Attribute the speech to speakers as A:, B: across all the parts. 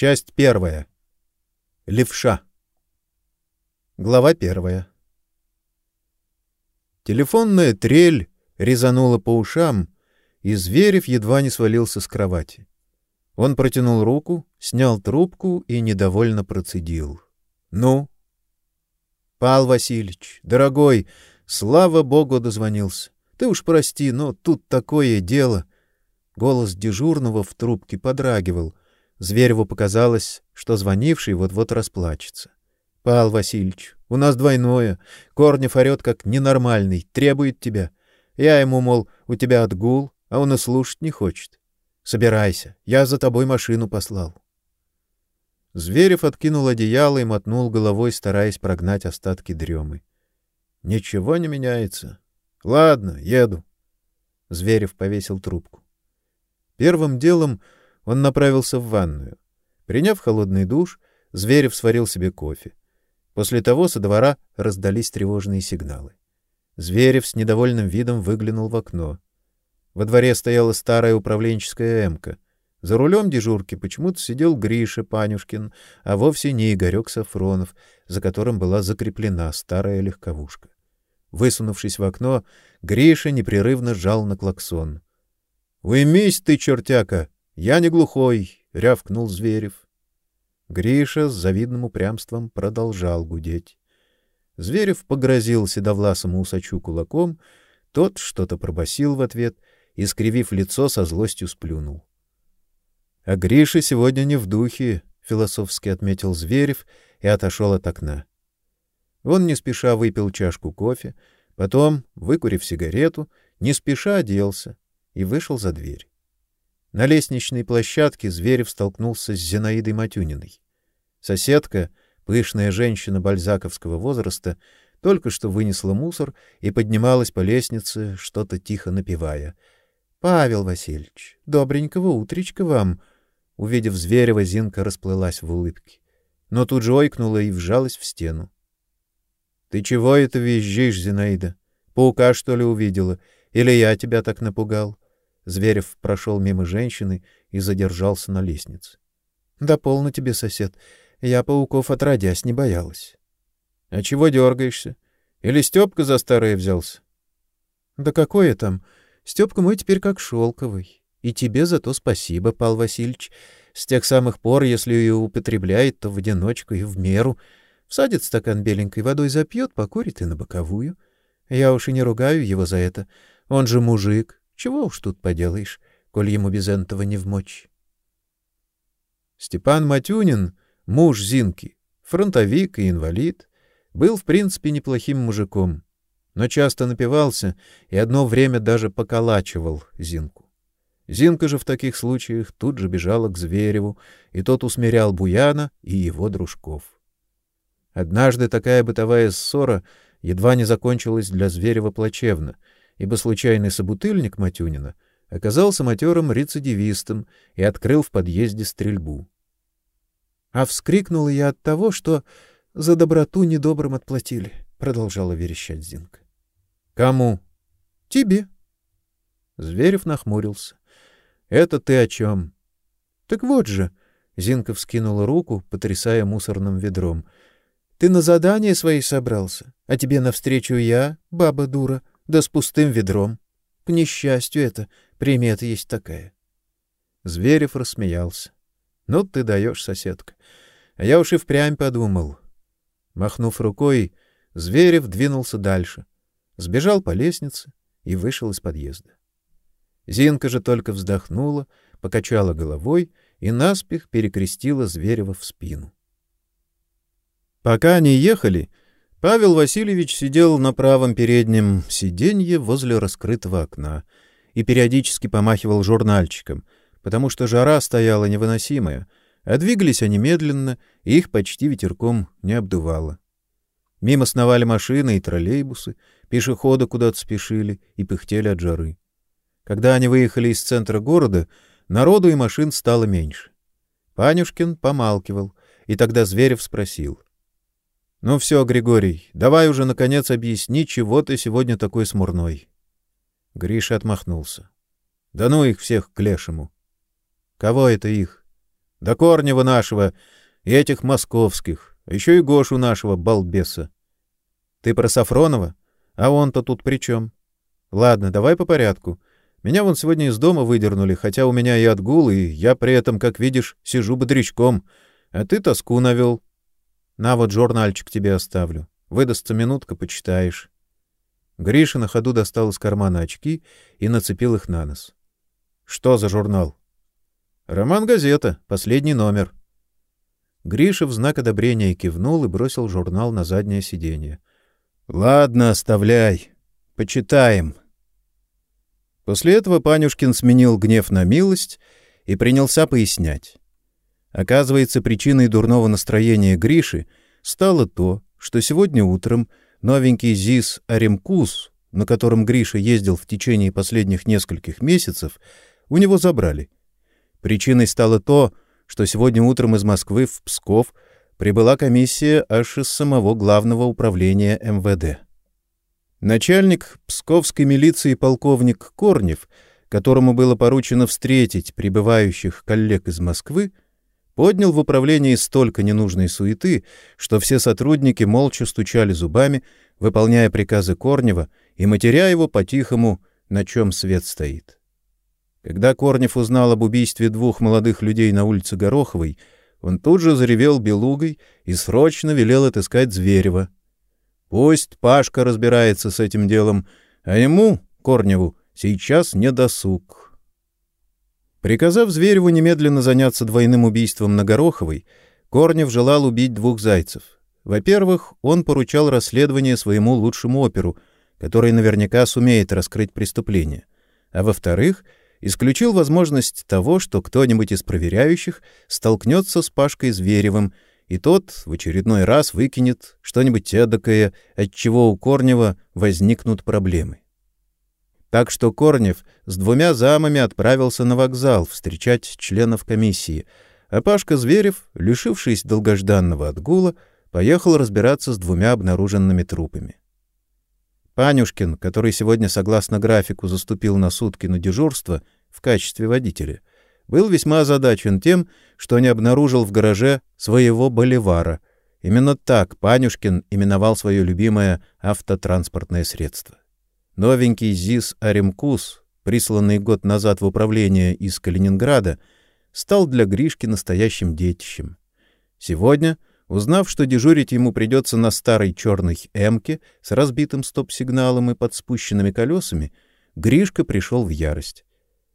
A: Часть первая. Левша. Глава первая. Телефонная трель резанула по ушам, и Зверев едва не свалился с кровати. Он протянул руку, снял трубку и недовольно процедил. — Ну? — Пал Васильевич, дорогой, слава богу, дозвонился. Ты уж прости, но тут такое дело. Голос дежурного в трубке подрагивал. Звереву показалось, что звонивший вот-вот расплачется. — Пал Васильевич, у нас двойное. Корнев орет как ненормальный, требует тебя. Я ему, мол, у тебя отгул, а он и слушать не хочет. Собирайся, я за тобой машину послал. Зверев откинул одеяло и мотнул головой, стараясь прогнать остатки дремы. Ничего не меняется. Ладно, еду. Зверев повесил трубку. Первым делом он направился в ванную. Приняв холодный душ, Зверев сварил себе кофе. После того со двора раздались тревожные сигналы. Зверев с недовольным видом выглянул в окно. Во дворе стояла старая управленческая эмка. За рулем дежурки почему-то сидел Гриша Панюшкин, а вовсе не Игорек Сафронов, за которым была закреплена старая легковушка. Высунувшись в окно, Гриша непрерывно жал на клаксон. — Уймись ты, чертяка! Я не глухой! — рявкнул Зверев. Гриша с завидным упрямством продолжал гудеть. Зверев погрозил седовласому усачу кулаком, тот что-то пробасил в ответ — и, скривив лицо, со злостью сплюнул. — А Гриша сегодня не в духе, — философски отметил Зверев и отошел от окна. Он не спеша выпил чашку кофе, потом, выкурив сигарету, не спеша оделся и вышел за дверь. На лестничной площадке Зверев столкнулся с Зинаидой Матюниной. Соседка, пышная женщина бальзаковского возраста, только что вынесла мусор и поднималась по лестнице, что-то тихо напевая — Павел Васильевич, добренького утречка вам. Увидев Зверева, Зинка расплылась в улыбке, но тут же ойкнула и вжалась в стену. Ты чего это визжишь, Зинаида? Паука что ли увидела? Или я тебя так напугал? Зверев прошел мимо женщины и задержался на лестнице. Да полно тебе, сосед. Я пауков отродясь не боялась. А чего дергаешься? Или Степка за старое взялся? Да какое там? Степка мой теперь как шелковый. И тебе за то спасибо, Пал Васильевич. С тех самых пор, если ее употребляет, то в одиночку и в меру. Всадит стакан беленькой водой, запьет, покурит и на боковую. Я уж и не ругаю его за это. Он же мужик. Чего уж тут поделаешь, коль ему без этого не вмочь. Степан Матюнин, муж Зинки, фронтовик и инвалид, был в принципе неплохим мужиком но часто напивался и одно время даже поколачивал Зинку. Зинка же в таких случаях тут же бежала к Звереву, и тот усмирял Буяна и его дружков. Однажды такая бытовая ссора едва не закончилась для Зверева плачевно, ибо случайный собутыльник Матюнина оказался матерым рецидивистом и открыл в подъезде стрельбу. А вскрикнула я от того, что за доброту недобрым отплатили, продолжала верещать Зинка. Кому? Тебе. Зверев нахмурился. Это ты о чем? Так вот же, Зинка вскинула руку, потрясая мусорным ведром. Ты на задание свои собрался, а тебе навстречу я, баба дура, да с пустым ведром. К несчастью это, примета есть такая. Зверев рассмеялся. Ну ты даешь, соседка. А я уж и впрямь подумал. Махнув рукой, Зверев двинулся дальше, сбежал по лестнице и вышел из подъезда. Зинка же только вздохнула, покачала головой и наспех перекрестила Зверева в спину. Пока они ехали, Павел Васильевич сидел на правом переднем сиденье возле раскрытого окна и периодически помахивал журнальчиком, потому что жара стояла невыносимая, а двигались они медленно, и их почти ветерком не обдувало. Мимо сновали машины и троллейбусы, Пешеходы куда-то спешили и пыхтели от жары. Когда они выехали из центра города, народу и машин стало меньше. Панюшкин помалкивал, и тогда Зверев спросил. — Ну все, Григорий, давай уже, наконец, объясни, чего ты сегодня такой смурной. Гриша отмахнулся. — Да ну их всех к лешему. — Кого это их? — До Корнева нашего и этих московских, а еще и Гошу нашего, балбеса. Ты про Сафронова? А он-то тут при чем? Ладно, давай по порядку. Меня вон сегодня из дома выдернули, хотя у меня и отгул, и я при этом, как видишь, сижу бодрячком, а ты тоску навел. На вот журнальчик тебе оставлю. Выдастся минутка, почитаешь. Гриша на ходу достал из кармана очки и нацепил их на нос. — Что за журнал? — Роман-газета, последний номер. Гриша в знак одобрения кивнул и бросил журнал на заднее сиденье. — Ладно, оставляй. Почитаем. После этого Панюшкин сменил гнев на милость и принялся пояснять. Оказывается, причиной дурного настроения Гриши стало то, что сегодня утром новенький ЗИС «Аремкус», на котором Гриша ездил в течение последних нескольких месяцев, у него забрали. Причиной стало то, что сегодня утром из Москвы в Псков прибыла комиссия аж из самого главного управления МВД. Начальник псковской милиции полковник Корнев, которому было поручено встретить прибывающих коллег из Москвы, поднял в управлении столько ненужной суеты, что все сотрудники молча стучали зубами, выполняя приказы Корнева и матеря его по-тихому, на чем свет стоит. Когда Корнев узнал об убийстве двух молодых людей на улице Гороховой, он тут же заревел белугой и срочно велел отыскать Зверева — Пусть Пашка разбирается с этим делом, а ему, Корневу, сейчас не досуг. Приказав Звереву немедленно заняться двойным убийством на Гороховой, Корнев желал убить двух зайцев. Во-первых, он поручал расследование своему лучшему оперу, который наверняка сумеет раскрыть преступление. А во-вторых, исключил возможность того, что кто-нибудь из проверяющих столкнется с Пашкой Зверевым — и тот в очередной раз выкинет что-нибудь эдакое, от чего у Корнева возникнут проблемы. Так что Корнев с двумя замами отправился на вокзал встречать членов комиссии, а Пашка Зверев, лишившись долгожданного отгула, поехал разбираться с двумя обнаруженными трупами. Панюшкин, который сегодня согласно графику заступил на сутки на дежурство в качестве водителя, был весьма озадачен тем, что не обнаружил в гараже своего боливара. Именно так Панюшкин именовал свое любимое автотранспортное средство. Новенький ЗИС «Аремкус», присланный год назад в управление из Калининграда, стал для Гришки настоящим детищем. Сегодня, узнав, что дежурить ему придется на старой черной «Эмке» с разбитым стоп-сигналом и под спущенными колесами, Гришка пришел в ярость.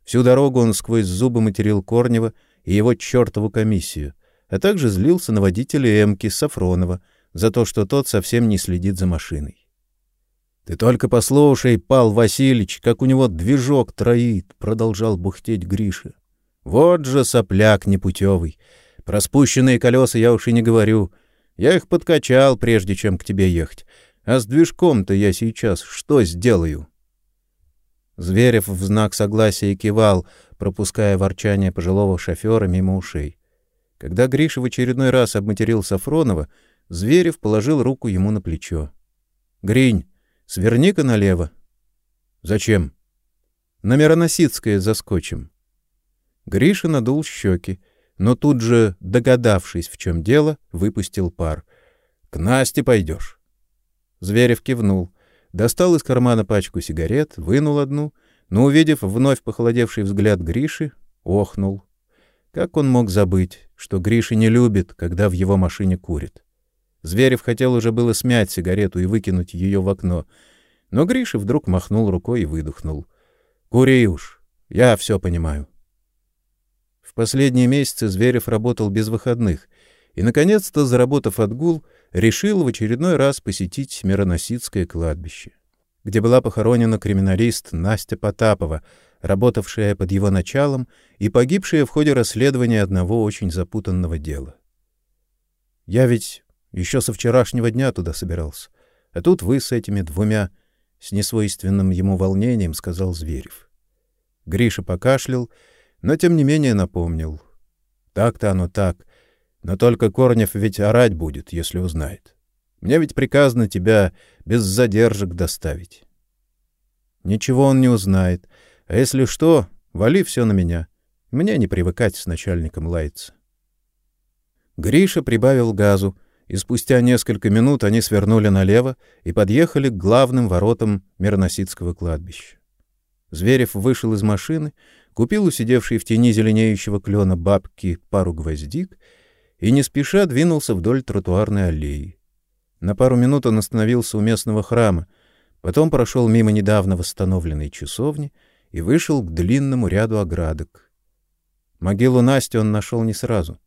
A: Всю дорогу он сквозь зубы материл Корнева и его чертову комиссию, а также злился на водителя Эмки Сафронова за то, что тот совсем не следит за машиной. — Ты только послушай, Пал Васильевич, как у него движок троит, — продолжал бухтеть Гриша. — Вот же сопляк непутевый. Про спущенные колеса я уж и не говорю. Я их подкачал, прежде чем к тебе ехать. А с движком-то я сейчас что сделаю? — Зверев в знак согласия кивал, пропуская ворчание пожилого шофера мимо ушей. Когда Гриша в очередной раз обматерил Сафронова, Зверев положил руку ему на плечо. — Гринь, сверни-ка налево. — Зачем? — На Мироносицкое заскочим. Гриша надул щеки, но тут же, догадавшись, в чем дело, выпустил пар. — К Насте пойдешь. Зверев кивнул достал из кармана пачку сигарет, вынул одну, но, увидев вновь похолодевший взгляд Гриши, охнул. Как он мог забыть, что Гриша не любит, когда в его машине курит? Зверев хотел уже было смять сигарету и выкинуть ее в окно, но Гриша вдруг махнул рукой и выдохнул. — Кури уж, я все понимаю. В последние месяцы Зверев работал без выходных и, наконец-то, заработав отгул, решил в очередной раз посетить Мироносицкое кладбище, где была похоронена криминалист Настя Потапова, работавшая под его началом и погибшая в ходе расследования одного очень запутанного дела. Я ведь еще со вчерашнего дня туда собирался, а тут вы с этими двумя, с несвойственным ему волнением, сказал Зверев. Гриша покашлял, но тем не менее напомнил. Так-то оно так — но только Корнев ведь орать будет, если узнает. Мне ведь приказано тебя без задержек доставить. Ничего он не узнает. А если что, вали все на меня. Мне не привыкать с начальником лаяться. Гриша прибавил газу, и спустя несколько минут они свернули налево и подъехали к главным воротам Мироносицкого кладбища. Зверев вышел из машины, купил у сидевшей в тени зеленеющего клена бабки пару гвоздик и не спеша двинулся вдоль тротуарной аллеи. На пару минут он остановился у местного храма, потом прошел мимо недавно восстановленной часовни и вышел к длинному ряду оградок. Могилу Насти он нашел не сразу,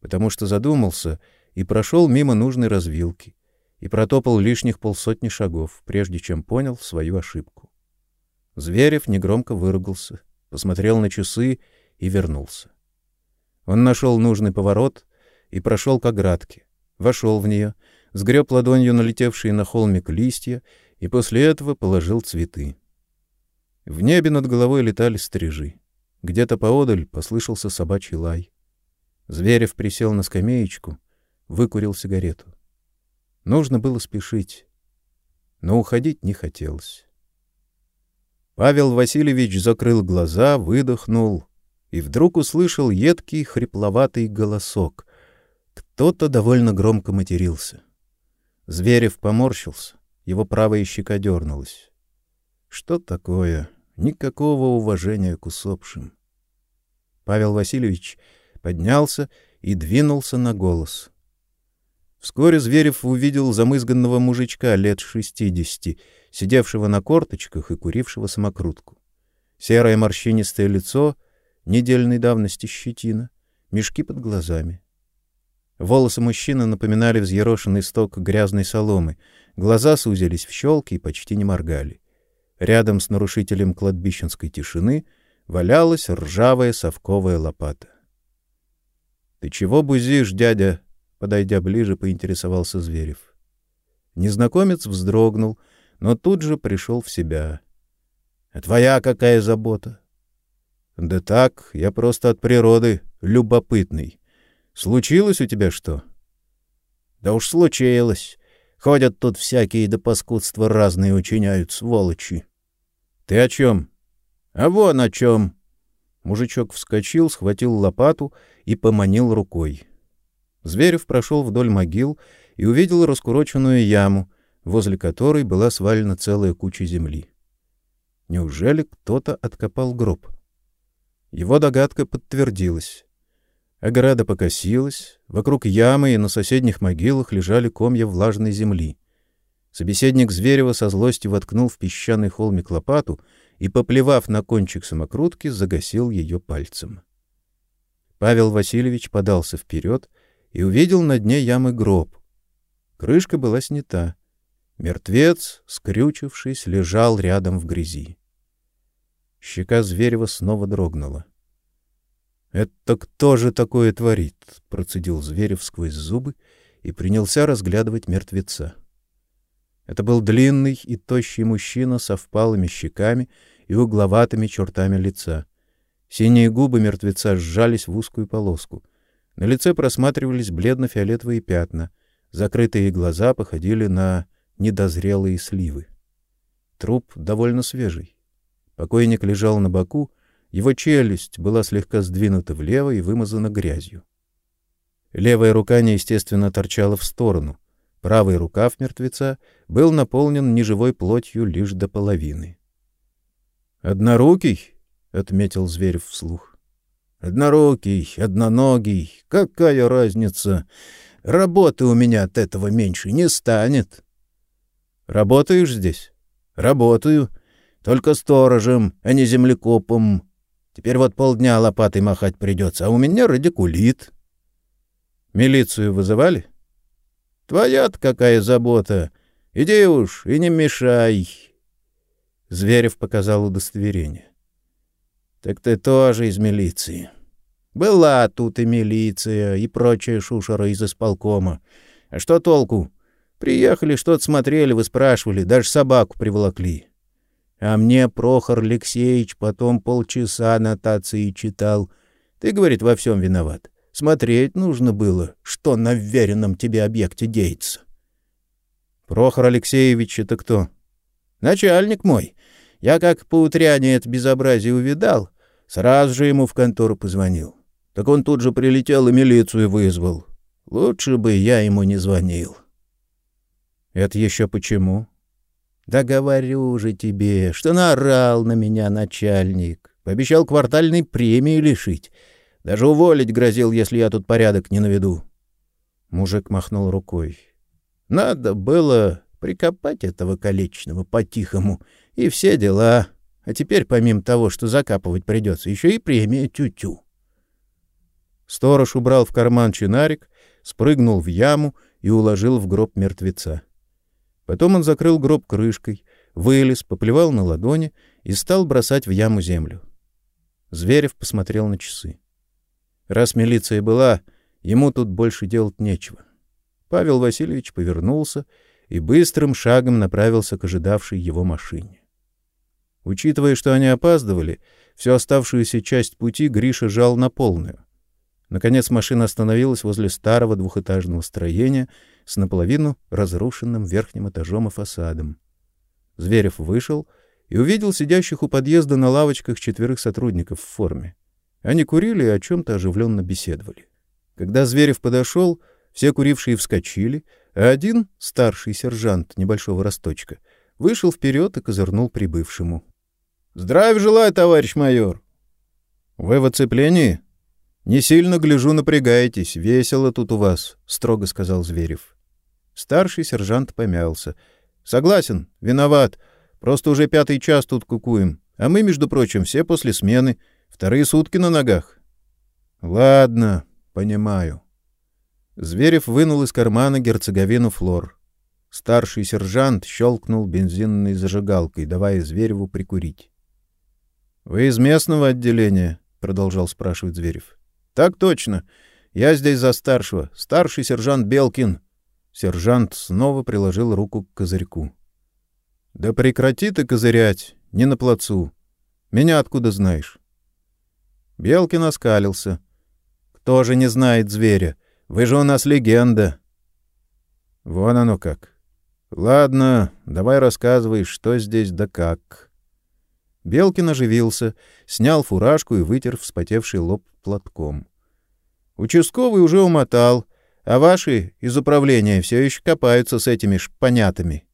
A: потому что задумался и прошел мимо нужной развилки и протопал лишних полсотни шагов, прежде чем понял свою ошибку. Зверев негромко выругался, посмотрел на часы и вернулся. Он нашел нужный поворот и прошел к оградке, вошел в нее, сгреб ладонью налетевшие на холмик листья и после этого положил цветы. В небе над головой летали стрижи. Где-то поодаль послышался собачий лай. Зверев присел на скамеечку, выкурил сигарету. Нужно было спешить, но уходить не хотелось. Павел Васильевич закрыл глаза, выдохнул и вдруг услышал едкий хрипловатый голосок. Кто-то довольно громко матерился. Зверев поморщился, его правая щека дернулась. Что такое? Никакого уважения к усопшим. Павел Васильевич поднялся и двинулся на голос. Вскоре Зверев увидел замызганного мужичка лет шестидесяти, сидевшего на корточках и курившего самокрутку. Серое морщинистое лицо, недельной давности щетина, мешки под глазами. Волосы мужчины напоминали взъерошенный сток грязной соломы, глаза сузились в щелки и почти не моргали. Рядом с нарушителем кладбищенской тишины валялась ржавая совковая лопата. — Ты чего бузишь, дядя? — подойдя ближе, поинтересовался Зверев. Незнакомец вздрогнул, но тут же пришел в себя. — А твоя какая забота? — Да так, я просто от природы любопытный. Случилось у тебя что? — Да уж случилось. Ходят тут всякие до паскудства разные учиняют, сволочи. — Ты о чем? — А вон о чем. Мужичок вскочил, схватил лопату и поманил рукой. Зверев прошел вдоль могил и увидел раскуроченную яму, возле которой была свалена целая куча земли. Неужели кто-то откопал гроб? Его догадка подтвердилась. Ограда покосилась, вокруг ямы и на соседних могилах лежали комья влажной земли. Собеседник Зверева со злостью воткнул в песчаный холмик лопату и, поплевав на кончик самокрутки, загасил ее пальцем. Павел Васильевич подался вперед и увидел на дне ямы гроб. Крышка была снята. Мертвец, скрючившись, лежал рядом в грязи. Щека Зверева снова дрогнула. Это кто же такое творит? процедил Зверев сквозь зубы и принялся разглядывать мертвеца. Это был длинный и тощий мужчина со впалыми щеками и угловатыми чертами лица. Синие губы мертвеца сжались в узкую полоску. На лице просматривались бледно-фиолетовые пятна, закрытые глаза походили на недозрелые сливы. Труп довольно свежий. Покойник лежал на боку, его челюсть была слегка сдвинута влево и вымазана грязью. Левая рука неестественно торчала в сторону. Правый рукав мертвеца был наполнен неживой плотью лишь до половины. «Однорукий?» — отметил Зверев вслух. «Однорукий, одноногий, какая разница? Работы у меня от этого меньше не станет». «Работаешь здесь?» «Работаю. Только сторожем, а не землекопом. Теперь вот полдня лопатой махать придется, а у меня радикулит. Милицию вызывали? Твоя-то какая забота. Иди уж и не мешай. Зверев показал удостоверение. Так ты тоже из милиции. Была тут и милиция, и прочая шушера из исполкома. А что толку? Приехали, что-то смотрели, вы спрашивали, даже собаку приволокли. А мне Прохор Алексеевич потом полчаса аннотации читал. Ты, говорит, во всем виноват. Смотреть нужно было, что на веренном тебе объекте деется. Прохор Алексеевич это кто? Начальник мой. Я как по утряне это безобразие увидал, сразу же ему в контору позвонил. Так он тут же прилетел и милицию вызвал.
B: Лучше бы я ему не звонил.
A: Это еще почему?
B: Да говорю же тебе, что наорал на меня начальник. Пообещал квартальной премии лишить. Даже уволить грозил, если я тут порядок не наведу.
A: Мужик махнул рукой.
B: Надо было прикопать этого колечного по-тихому, и все дела. А теперь, помимо того, что закапывать придется, еще и премия тю-тю.
A: Сторож убрал в карман чинарик, спрыгнул в яму и уложил в гроб мертвеца. Потом он закрыл гроб крышкой, вылез, поплевал на ладони и стал бросать в яму землю. Зверев посмотрел на часы. Раз милиция была, ему тут больше делать нечего. Павел Васильевич повернулся и быстрым шагом направился к ожидавшей его машине. Учитывая, что они опаздывали, всю оставшуюся часть пути Гриша жал на полную. Наконец машина остановилась возле старого двухэтажного строения с наполовину разрушенным верхним этажом и фасадом. Зверев вышел и увидел сидящих у подъезда на лавочках четверых сотрудников в форме. Они курили и о чем-то оживленно беседовали. Когда Зверев подошел, все курившие вскочили, а один, старший сержант небольшого росточка, вышел вперед и козырнул прибывшему.
B: Здравия желаю, товарищ майор.
A: Вы в оцеплении? Не сильно гляжу, напрягаетесь. Весело тут у вас, строго сказал Зверев. Старший сержант помялся. Согласен, виноват. Просто уже пятый час тут кукуем, а мы, между прочим, все после смены, вторые сутки на ногах. Ладно, понимаю. Зверев вынул из кармана герцоговину флор. Старший сержант щелкнул бензинной зажигалкой, давая Звереву прикурить. Вы из местного отделения? продолжал спрашивать Зверев. Так точно. Я здесь за старшего, старший сержант Белкин. Сержант снова приложил руку к козырьку. Да прекрати ты козырять, не на плацу. Меня откуда знаешь? Белкин оскалился. Кто же не знает зверя? Вы же у нас легенда. Вон оно как. Ладно, давай рассказывай, что здесь да как. Белкин оживился, снял фуражку и вытер вспотевший лоб платком. Участковый уже умотал, а ваши из управления все еще копаются с этими шпанятами.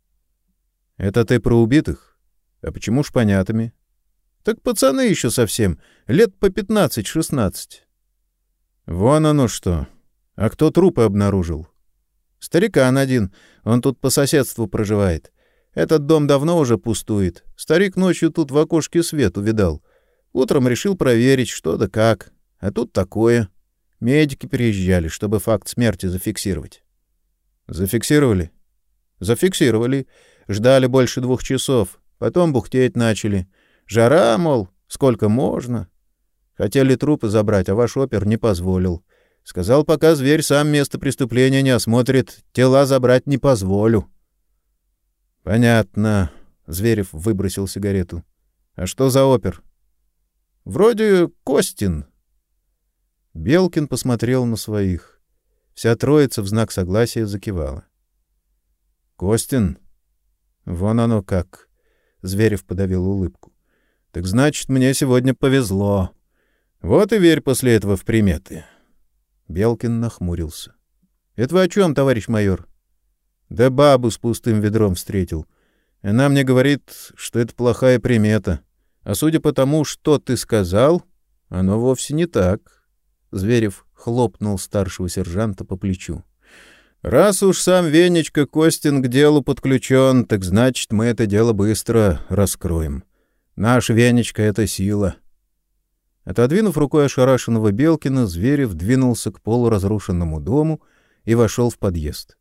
A: Это ты про убитых? А почему шпанятами? Так пацаны еще совсем, лет по пятнадцать-шестнадцать. Вон оно что. А кто трупы обнаружил? Старикан один, он тут по соседству проживает. Этот дом давно уже пустует. Старик ночью тут в окошке свет увидал. Утром решил проверить, что да как. А тут такое. Медики приезжали, чтобы факт смерти зафиксировать. Зафиксировали? Зафиксировали. Ждали больше двух часов. Потом бухтеть начали. Жара, мол, сколько можно. Хотели трупы забрать, а ваш опер не позволил. Сказал, пока зверь сам место преступления не осмотрит, тела забрать не позволю. — Понятно. Зверев выбросил сигарету. — А что за опер? — Вроде Костин. Белкин посмотрел на своих. Вся троица в знак согласия закивала. — Костин? Вон оно как. Зверев подавил улыбку. — Так значит, мне сегодня повезло. Вот и верь после этого в приметы. Белкин нахмурился. — Это вы о чем, товарищ майор? — да бабу с пустым ведром встретил. Она мне говорит, что это плохая примета. А судя по тому, что ты сказал, оно вовсе не так. Зверев хлопнул старшего сержанта по плечу. Раз уж сам Венечка Костин к делу подключен, так значит, мы это дело быстро раскроем. Наш Венечка — это сила. Отодвинув рукой ошарашенного Белкина, Зверев двинулся к полуразрушенному дому и вошел в подъезд.